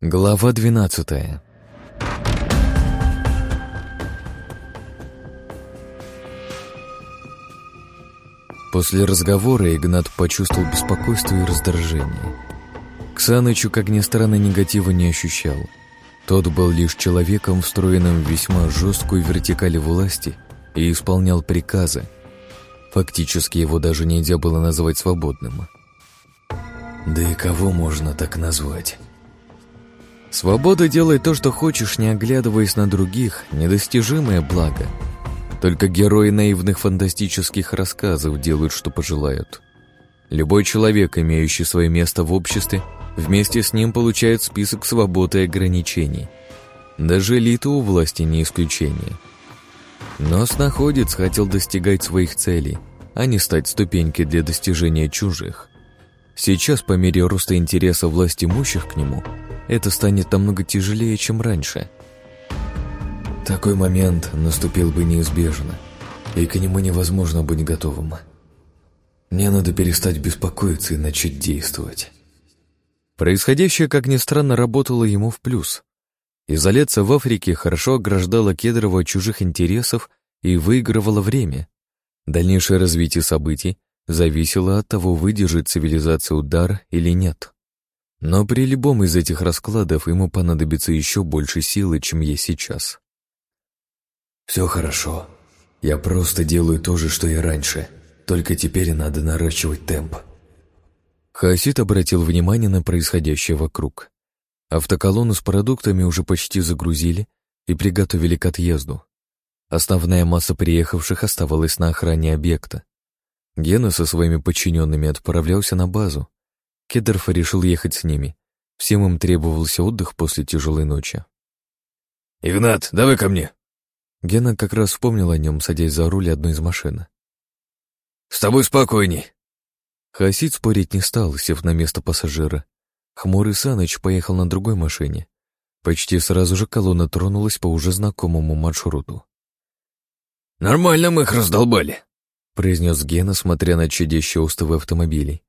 Глава двенадцатая После разговора Игнат почувствовал беспокойство и раздражение. К Санычу, как ни странно, негатива не ощущал. Тот был лишь человеком, встроенным в весьма жесткую вертикаль власти и исполнял приказы. Фактически его даже нельзя было назвать свободным. Да и кого можно так назвать? Свобода делать то, что хочешь, не оглядываясь на других, недостижимое благо. Только герои наивных фантастических рассказов делают, что пожелают. Любой человек, имеющий свое место в обществе, вместе с ним получает список свобод и ограничений. Даже элита у власти не исключение. Но снаходец хотел достигать своих целей, а не стать ступенькой для достижения чужих. Сейчас, по мере роста интереса власти имущих к нему, это станет намного тяжелее, чем раньше. Такой момент наступил бы неизбежно, и к нему невозможно быть готовым. Мне надо перестать беспокоиться и начать действовать. Происходящее, как ни странно, работало ему в плюс. Изоляция в Африке хорошо ограждала Кедрова от чужих интересов и выигрывала время. Дальнейшее развитие событий зависело от того, выдержит цивилизация удар или нет. Но при любом из этих раскладов ему понадобится еще больше силы, чем есть сейчас. «Все хорошо. Я просто делаю то же, что и раньше. Только теперь надо наращивать темп». Хаосит обратил внимание на происходящее вокруг. Автоколонну с продуктами уже почти загрузили и приготовили к отъезду. Основная масса приехавших оставалась на охране объекта. Гена со своими подчиненными отправлялся на базу, Кедерф решил ехать с ними. Всем им требовался отдых после тяжелой ночи. «Игнат, давай ко мне!» Гена как раз вспомнил о нем, садясь за руль одной из машин. «С тобой спокойней!» Хасид спорить не стал, сев на место пассажира. Хмурый Саныч поехал на другой машине. Почти сразу же колонна тронулась по уже знакомому маршруту. «Нормально мы их раздолбали», — произнес Гена, смотря на чадящие остовы автомобилей.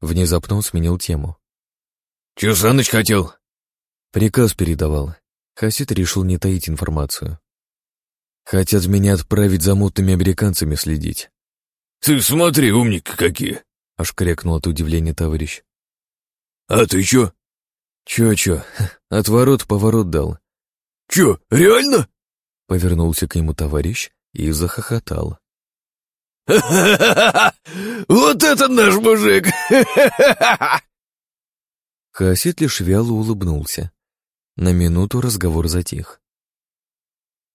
Внезапно он сменил тему. «Чё Саныч хотел?» Приказ передавал. Хасид решил не таить информацию. «Хотят меня отправить за мутными американцами следить». «Ты смотри, умники какие!» — аж крякнул от удивления товарищ. «А ты чё?» «Чё-чё, отворот-поворот дал». «Чё, реально?» — повернулся к нему товарищ и захохотал. Вот это наш мужик! Хасид лишь вяло улыбнулся. На минуту разговор затих.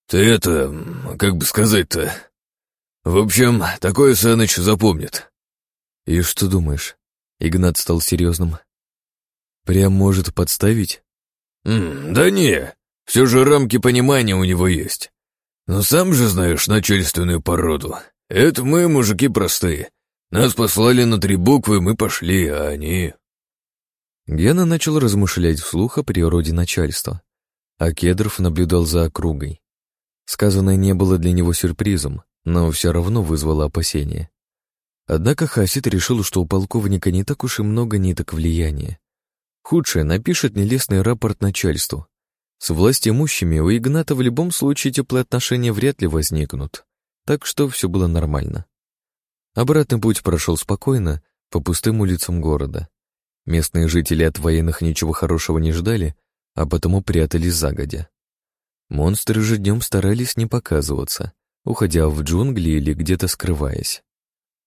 «Ты это, как бы сказать-то... В общем, такое Саныч запомнит». «И что думаешь?» Игнат стал серьезным. «Прям может подставить?» М «Да не, все же рамки понимания у него есть. Но сам же знаешь начальственную породу. Это мы, мужики простые. Нас послали на три буквы, мы пошли, а они...» Гена начал размышлять вслух о природе начальства, а Кедров наблюдал за округой. Сказанное не было для него сюрпризом, но все равно вызвало опасения. Однако Хасид решил, что у полковника не так уж и много ниток влияния. Худшее напишет нелестный рапорт начальству. С властимущими у Игната в любом случае теплые отношения вряд ли возникнут так что все было нормально. Обратный путь прошел спокойно, по пустым улицам города. Местные жители от военных ничего хорошего не ждали, а потому прятались загодя. Монстры же днем старались не показываться, уходя в джунгли или где-то скрываясь.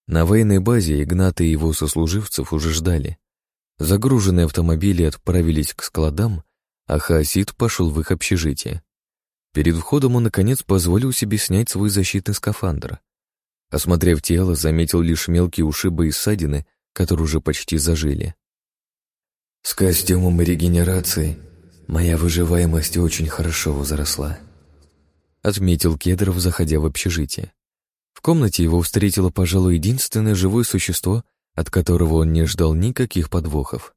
На военной базе Игната и его сослуживцев уже ждали. Загруженные автомобили отправились к складам, а Хаосид пошел в их общежитие. Перед входом он, наконец, позволил себе снять свой защитный скафандр. Осмотрев тело, заметил лишь мелкие ушибы и ссадины, которые уже почти зажили. С костюмом регенерации моя выживаемость очень хорошо возросла. Отметил Кедров, заходя в общежитие. В комнате его встретило, пожалуй, единственное живое существо, от которого он не ждал никаких подвохов.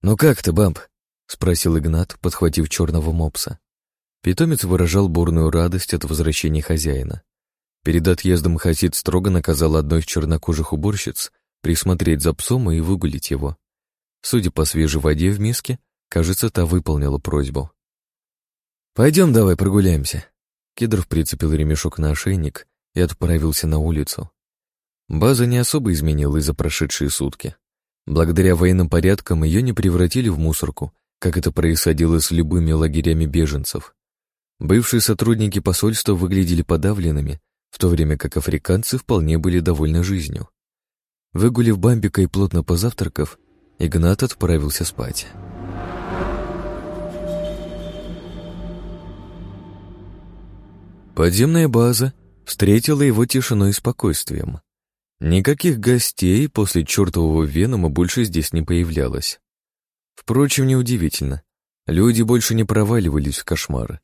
«Ну как ты, Бамп?» — спросил Игнат, подхватив черного мопса. Питомец выражал бурную радость от возвращения хозяина. Перед отъездом Хасид строго наказал одной из чернокожих уборщиц присмотреть за псом и выгулить его. Судя по свежей воде в миске, Кажется, та выполнила просьбу. «Пойдем давай прогуляемся». Кедров прицепил ремешок на ошейник и отправился на улицу. База не особо изменилась за прошедшие сутки. Благодаря военным порядкам ее не превратили в мусорку, как это происходило с любыми лагерями беженцев. Бывшие сотрудники посольства выглядели подавленными, в то время как африканцы вполне были довольны жизнью. Выгулив бамбика и плотно позавтракав, Игнат отправился спать. Подземная база встретила его тишиной и спокойствием. Никаких гостей после чертового Венома больше здесь не появлялось. Впрочем, неудивительно. Люди больше не проваливались в кошмары.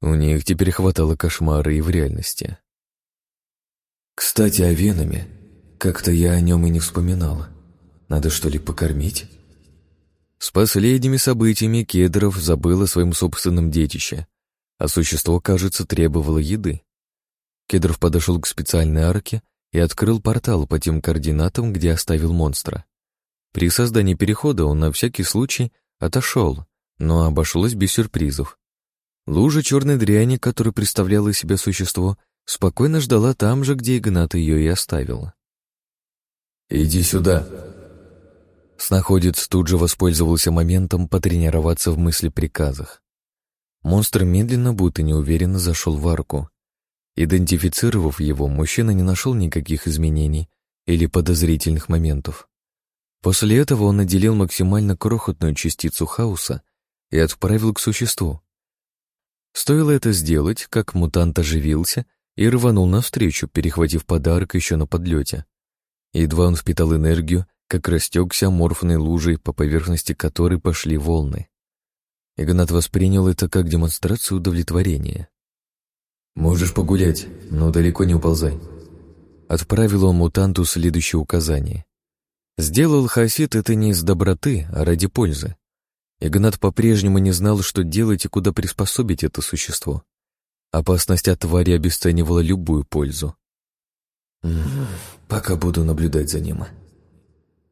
У них теперь хватало кошмара и в реальности. Кстати, о Веноме. Как-то я о нем и не вспоминала. Надо что ли покормить? С последними событиями Кедров забыл о своем собственном детище, а существо, кажется, требовало еды. Кедров подошел к специальной арке и открыл портал по тем координатам, где оставил монстра. При создании перехода он на всякий случай отошел, но обошлось без сюрпризов. Лужа черной дряни, которую представляло из себя существо, спокойно ждала там же, где Игнат ее и оставил. «Иди сюда!» Снаходец тут же воспользовался моментом потренироваться в мысли-приказах. Монстр медленно, будто неуверенно зашел в арку. Идентифицировав его, мужчина не нашел никаких изменений или подозрительных моментов. После этого он отделил максимально крохотную частицу хаоса и отправил к существу. Стоило это сделать, как мутант оживился и рванул навстречу, перехватив подарок еще на подлете. Едва он впитал энергию, как растекся аморфной лужей, по поверхности которой пошли волны. Игнат воспринял это как демонстрацию удовлетворения. «Можешь погулять, но далеко не уползай». Отправил он мутанту следующее указание. Сделал Хасид это не из доброты, а ради пользы. Игнат по-прежнему не знал, что делать и куда приспособить это существо. Опасность от твари обесценивала любую пользу. «Пока буду наблюдать за ним».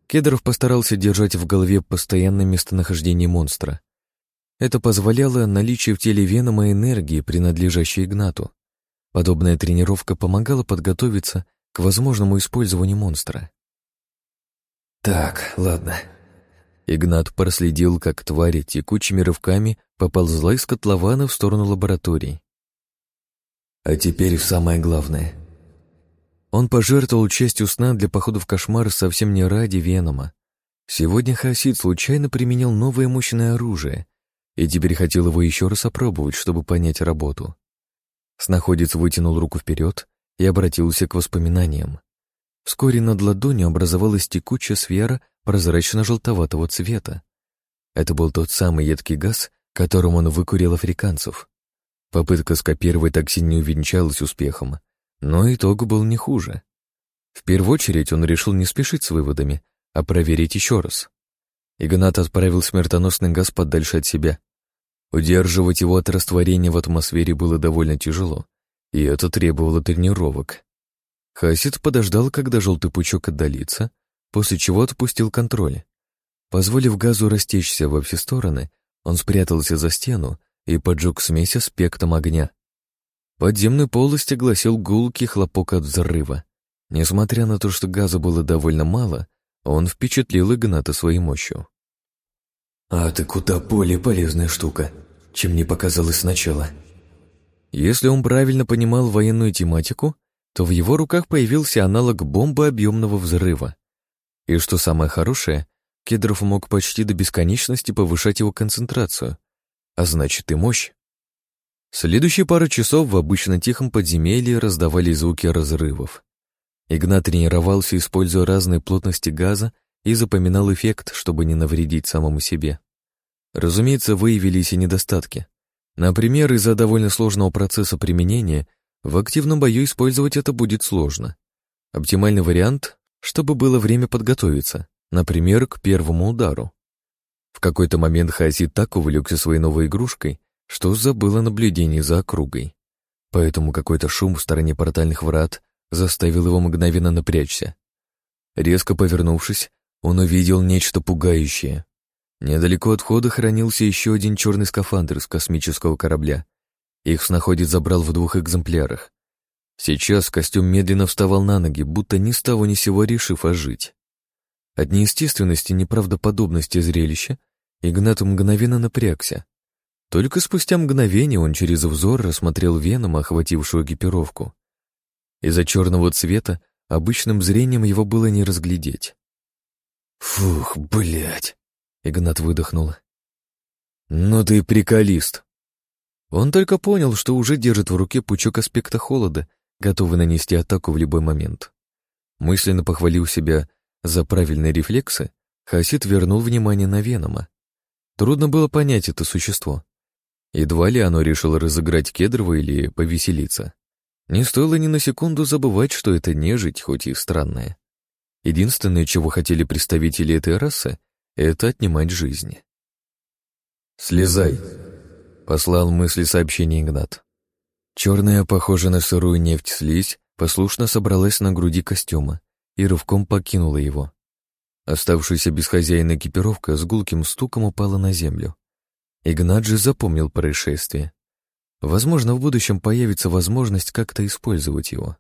Кедров постарался держать в голове постоянное местонахождение монстра. Это позволяло наличие в теле Венома энергии, принадлежащей Игнату. Подобная тренировка помогала подготовиться к возможному использованию монстра. «Так, ладно». Игнат проследил, как тварь текучими рывками поползла из котлована в сторону лабораторий. «А теперь самое главное». Он пожертвовал частью сна для похода в кошмар совсем не ради Венома. Сегодня Хасид случайно применил новое мощное оружие и теперь хотел его еще раз опробовать, чтобы понять работу. Снаходец вытянул руку вперед и обратился к воспоминаниям. Вскоре над ладонью образовалась текучая сфера прозрачно-желтоватого цвета. Это был тот самый едкий газ, которым он выкурил африканцев. Попытка скопировать токсин не увенчалась успехом, но итог был не хуже. В первую очередь он решил не спешить с выводами, а проверить еще раз. Игнат отправил смертоносный газ подальше от себя. Удерживать его от растворения в атмосфере было довольно тяжело, и это требовало тренировок. Хасид подождал, когда желтый пучок отдалится, после чего отпустил контроль. Позволив газу растечься во все стороны, он спрятался за стену и поджег смесь аспектом огня. Подземную полость огласил гулкий хлопок от взрыва. Несмотря на то, что газа было довольно мало, он впечатлил Игната своей мощью. «А ты куда более полезная штука, чем мне показалось сначала». Если он правильно понимал военную тематику, то в его руках появился аналог бомбы объемного взрыва. И что самое хорошее, Кедров мог почти до бесконечности повышать его концентрацию, а значит и мощь. Следующие пару часов в обычно тихом подземелье раздавали звуки разрывов. Игнат тренировался, используя разные плотности газа, и запоминал эффект, чтобы не навредить самому себе. Разумеется, выявились и недостатки. Например, из-за довольно сложного процесса применения в активном бою использовать это будет сложно. Оптимальный вариант, чтобы было время подготовиться, например, к первому удару. В какой-то момент Хаси так увлекся своей новой игрушкой, что забыл о наблюдении за округой. Поэтому какой-то шум в стороне портальных врат заставил его мгновенно напрячься. Резко повернувшись, он увидел нечто пугающее. Недалеко от входа хранился еще один черный скафандр с космического корабля. Их снаходец забрал в двух экземплярах. Сейчас костюм медленно вставал на ноги, будто ни с того ни сего решив ожить. От неестественности и неправдоподобности зрелища Игнат мгновенно напрягся. Только спустя мгновение он через взор рассмотрел веном, охватившую экипировку. Из-за черного цвета обычным зрением его было не разглядеть. «Фух, блядь!» — Игнат выдохнул. «Ну ты приколист!» Он только понял, что уже держит в руке пучок аспекта холода, готовый нанести атаку в любой момент. Мысленно похвалил себя за правильные рефлексы, Хасид вернул внимание на Венома. Трудно было понять это существо. Едва ли оно решило разыграть Кедрова или повеселиться. Не стоило ни на секунду забывать, что это нежить, хоть и странная. Единственное, чего хотели представители этой расы, это отнимать жизни. «Слезай», — послал мысли сообщение Игнат. Черная, похожая на сырую нефть слизь, послушно собралась на груди костюма и рывком покинула его. Оставшаяся без хозяина экипировка с гулким стуком упала на землю. Игнат же запомнил происшествие. Возможно, в будущем появится возможность как-то использовать его.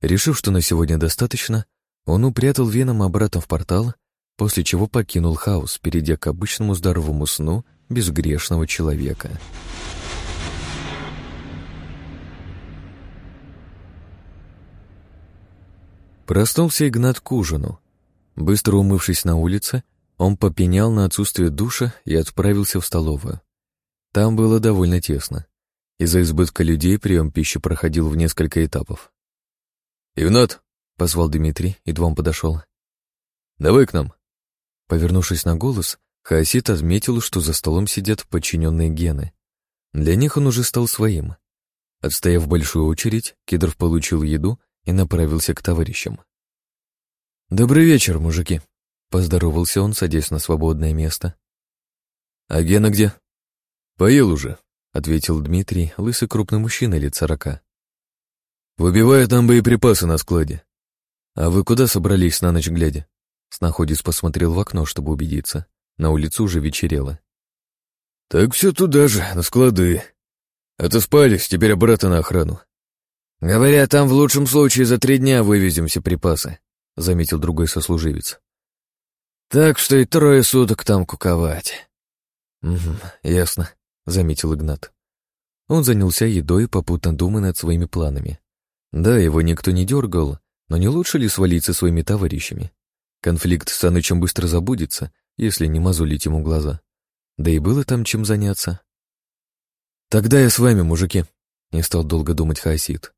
Решив, что на сегодня достаточно, он упрятал веном обратно в портал, после чего покинул хаос, перейдя к обычному здоровому сну безгрешного человека. Проснулся Игнат к ужину. Быстро умывшись на улице, он попенял на отсутствие душа и отправился в столовую. Там было довольно тесно. Из-за избытка людей прием пищи проходил в несколько этапов. «Игнат!» — позвал Дмитрий, едва он подошел. «Давай к нам». Повернувшись на голос, Хаосит отметил, что за столом сидят подчиненные гены. Для них он уже стал своим. Отстояв большую очередь, Кедров получил еду и направился к товарищам. «Добрый вечер, мужики», — поздоровался он, садясь на свободное место. «А Гена где?» «Поел уже», — ответил Дмитрий, лысый крупный мужчина лет сорока. «Выбивает нам боеприпасы на складе. «А вы куда собрались на ночь глядя?» Снаходец посмотрел в окно, чтобы убедиться. На улице уже вечерело. «Так все туда же, на склады. Отоспались, теперь обратно на охрану». «Говорят, там в лучшем случае за три дня вывезем все припасы», — заметил другой сослуживец. «Так что и трое суток там куковать». «Угу, ясно», — заметил Игнат. Он занялся едой, попутно думая над своими планами. Да, его никто не дергал, но не лучше ли свалиться своими товарищами? Конфликт с Санычем быстро забудется, если не мозолить ему глаза. Да и было там чем заняться. «Тогда я с вами, мужики», — не стал долго думать Хаосид.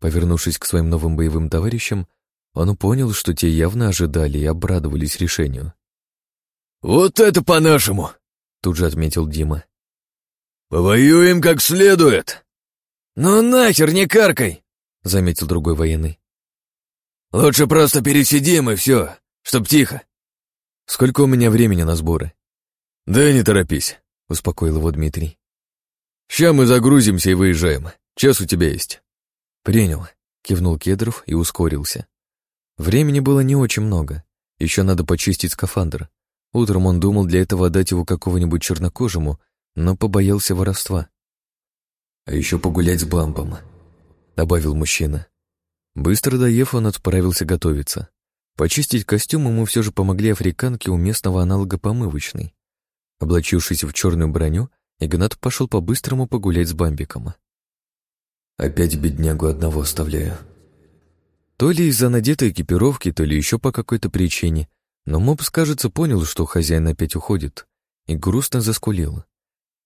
Повернувшись к своим новым боевым товарищам, он понял, что те явно ожидали и обрадовались решению. «Вот это по-нашему!» — тут же отметил Дима. «Повоюем как следует!» «Ну нахер не каркай!» — заметил другой военный. Лучше просто пересидим и все, чтоб тихо. Сколько у меня времени на сборы? Да не торопись, успокоил его Дмитрий. Ща мы загрузимся и выезжаем. Час у тебя есть. Принял, кивнул Кедров и ускорился. Времени было не очень много. Еще надо почистить скафандр. Утром он думал для этого отдать его какого-нибудь чернокожему, но побоялся воровства. А еще погулять с Бамбом, добавил мужчина. Быстро доев, он отправился готовиться. Почистить костюм ему все же помогли африканки у местного аналога помывочной. Облачившись в черную броню, Игнат пошел по-быстрому погулять с Бамбиком. «Опять беднягу одного оставляю». То ли из-за надетой экипировки, то ли еще по какой-то причине, но мопс, кажется, понял, что хозяин опять уходит, и грустно заскулил.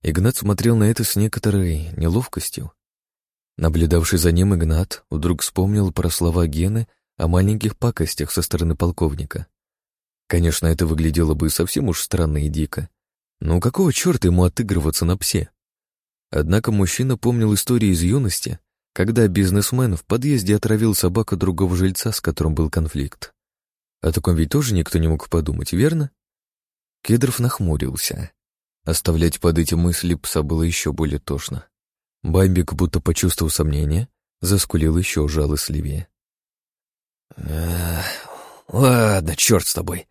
Игнат смотрел на это с некоторой неловкостью. Наблюдавший за ним Игнат вдруг вспомнил про слова Гены о маленьких пакостях со стороны полковника. Конечно, это выглядело бы совсем уж странно и дико. Но какого черта ему отыгрываться на псе? Однако мужчина помнил историю из юности, когда бизнесмен в подъезде отравил собаку другого жильца, с которым был конфликт. О таком ведь тоже никто не мог подумать, верно? Кедров нахмурился. Оставлять под эти мысли пса было еще более тошно. Бамбик, будто почувствовал сомнение, заскулил еще жалостливее. «Ладно, черт с тобой.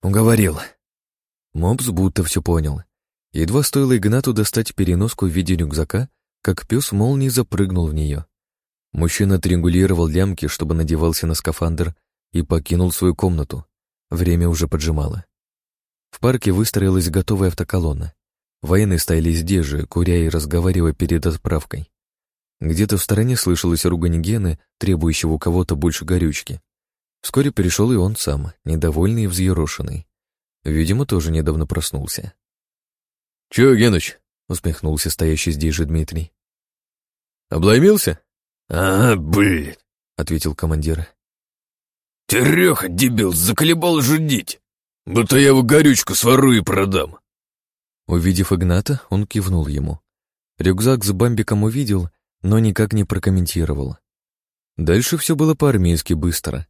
Уговорил». Мопс будто все понял. Едва стоило Игнату достать переноску в виде рюкзака, как пес молнией запрыгнул в нее. Мужчина отрегулировал лямки, чтобы надевался на скафандр, и покинул свою комнату. Время уже поджимало. В парке выстроилась готовая автоколонна. Военные стояли здесь же, куря и разговаривая перед отправкой. Где-то в стороне слышалось ругань Гены, требующего у кого-то больше горючки. Вскоре пришел и он сам, недовольный и взъерошенный. Видимо, тоже недавно проснулся. «Чего, Геныч?» — усмехнулся стоящий здесь же Дмитрий. «Обломился?» «А, блин!» — ответил командир. «Тереха, дебил, заколебал жудить! Будто я его горючку сворую и продам!» Увидев Игната, он кивнул ему. Рюкзак с бамбиком увидел, но никак не прокомментировал. Дальше все было по-армейски быстро.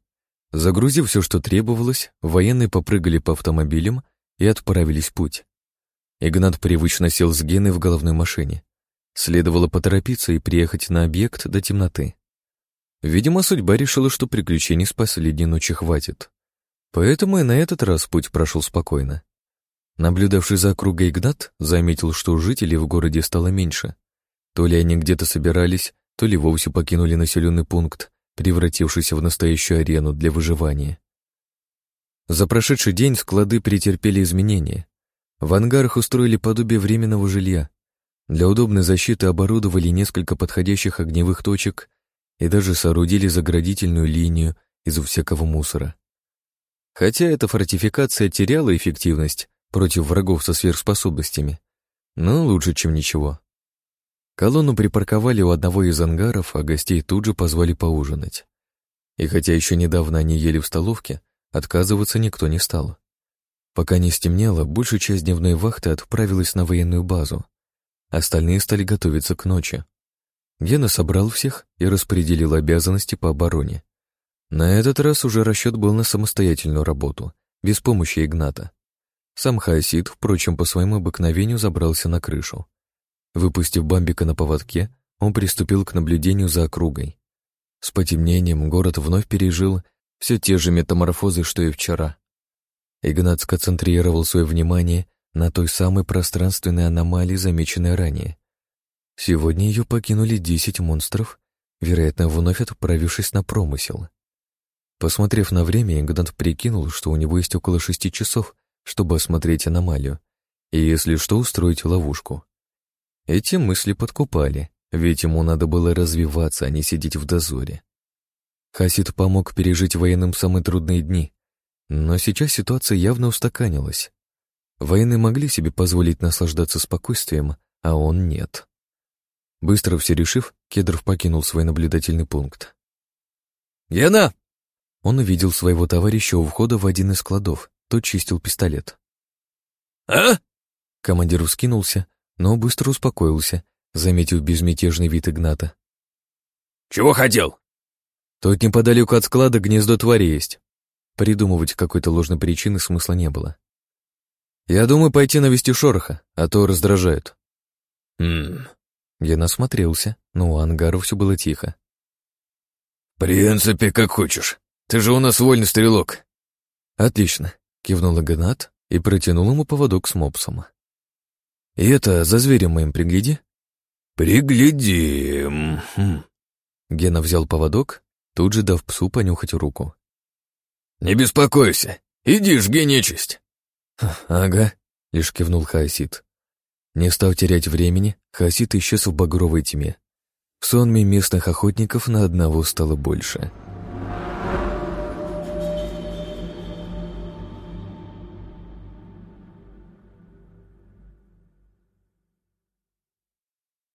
Загрузив все, что требовалось, военные попрыгали по автомобилям и отправились в путь. Игнат привычно сел с Геной в головной машине. Следовало поторопиться и приехать на объект до темноты. Видимо, судьба решила, что приключений с последней ночи хватит. Поэтому и на этот раз путь прошел спокойно. Наблюдавший за округой Игнат заметил, что жителей в городе стало меньше. То ли они где-то собирались, то ли вовсе покинули населенный пункт, превратившийся в настоящую арену для выживания. За прошедший день склады претерпели изменения. В ангарах устроили подобие временного жилья. Для удобной защиты оборудовали несколько подходящих огневых точек и даже соорудили заградительную линию из всякого мусора. Хотя эта фортификация теряла эффективность против врагов со сверхспособностями, но лучше, чем ничего. Колонну припарковали у одного из ангаров, а гостей тут же позвали поужинать. И хотя еще недавно они ели в столовке, отказываться никто не стал. Пока не стемнело, большая часть дневной вахты отправилась на военную базу. Остальные стали готовиться к ночи. Гена собрал всех и распределил обязанности по обороне. На этот раз уже расчет был на самостоятельную работу, без помощи Игната. Сам Хаосид, впрочем, по своему обыкновению забрался на крышу. Выпустив Бамбика на поводке, он приступил к наблюдению за округой. С потемнением город вновь пережил все те же метаморфозы, что и вчера. Игнат сконцентрировал свое внимание на той самой пространственной аномалии, замеченной ранее. Сегодня ее покинули десять монстров, вероятно, вновь отправившись на промысел. Посмотрев на время, Игнат прикинул, что у него есть около шести часов, чтобы осмотреть аномалию, и, если что, устроить ловушку. Эти мысли подкупали, ведь ему надо было развиваться, а не сидеть в дозоре. Хасид помог пережить военным самые трудные дни, но сейчас ситуация явно устаканилась. Военные могли себе позволить наслаждаться спокойствием, а он нет. Быстро все решив, Кедров покинул свой наблюдательный пункт. «Яна!» Он увидел своего товарища у входа в один из складов, тот чистил пистолет. «А?» Командир вскинулся, но быстро успокоился, заметив безмятежный вид Игната. «Чего хотел?» «Тут неподалеку от склада гнездо твари есть». Придумывать какой-то ложной причины смысла не было. «Я думаю пойти навести шороха, а то раздражают». «Хм...» Я насмотрелся, но у ангара все было тихо. «В принципе, как хочешь. Ты же у нас вольный стрелок». «Отлично», — кивнул Игнат и протянул ему поводок с мопсом. И это за зверем моим пригляди. Приглядим. Хм. Гена взял поводок, тут же дав псу понюхать руку. Не беспокойся, иди жги нечисть. Ага, лишь кивнул Хаосид. Не став терять времени, Хаосид исчез в багровой тьме. В сонме местных охотников на одного стало больше —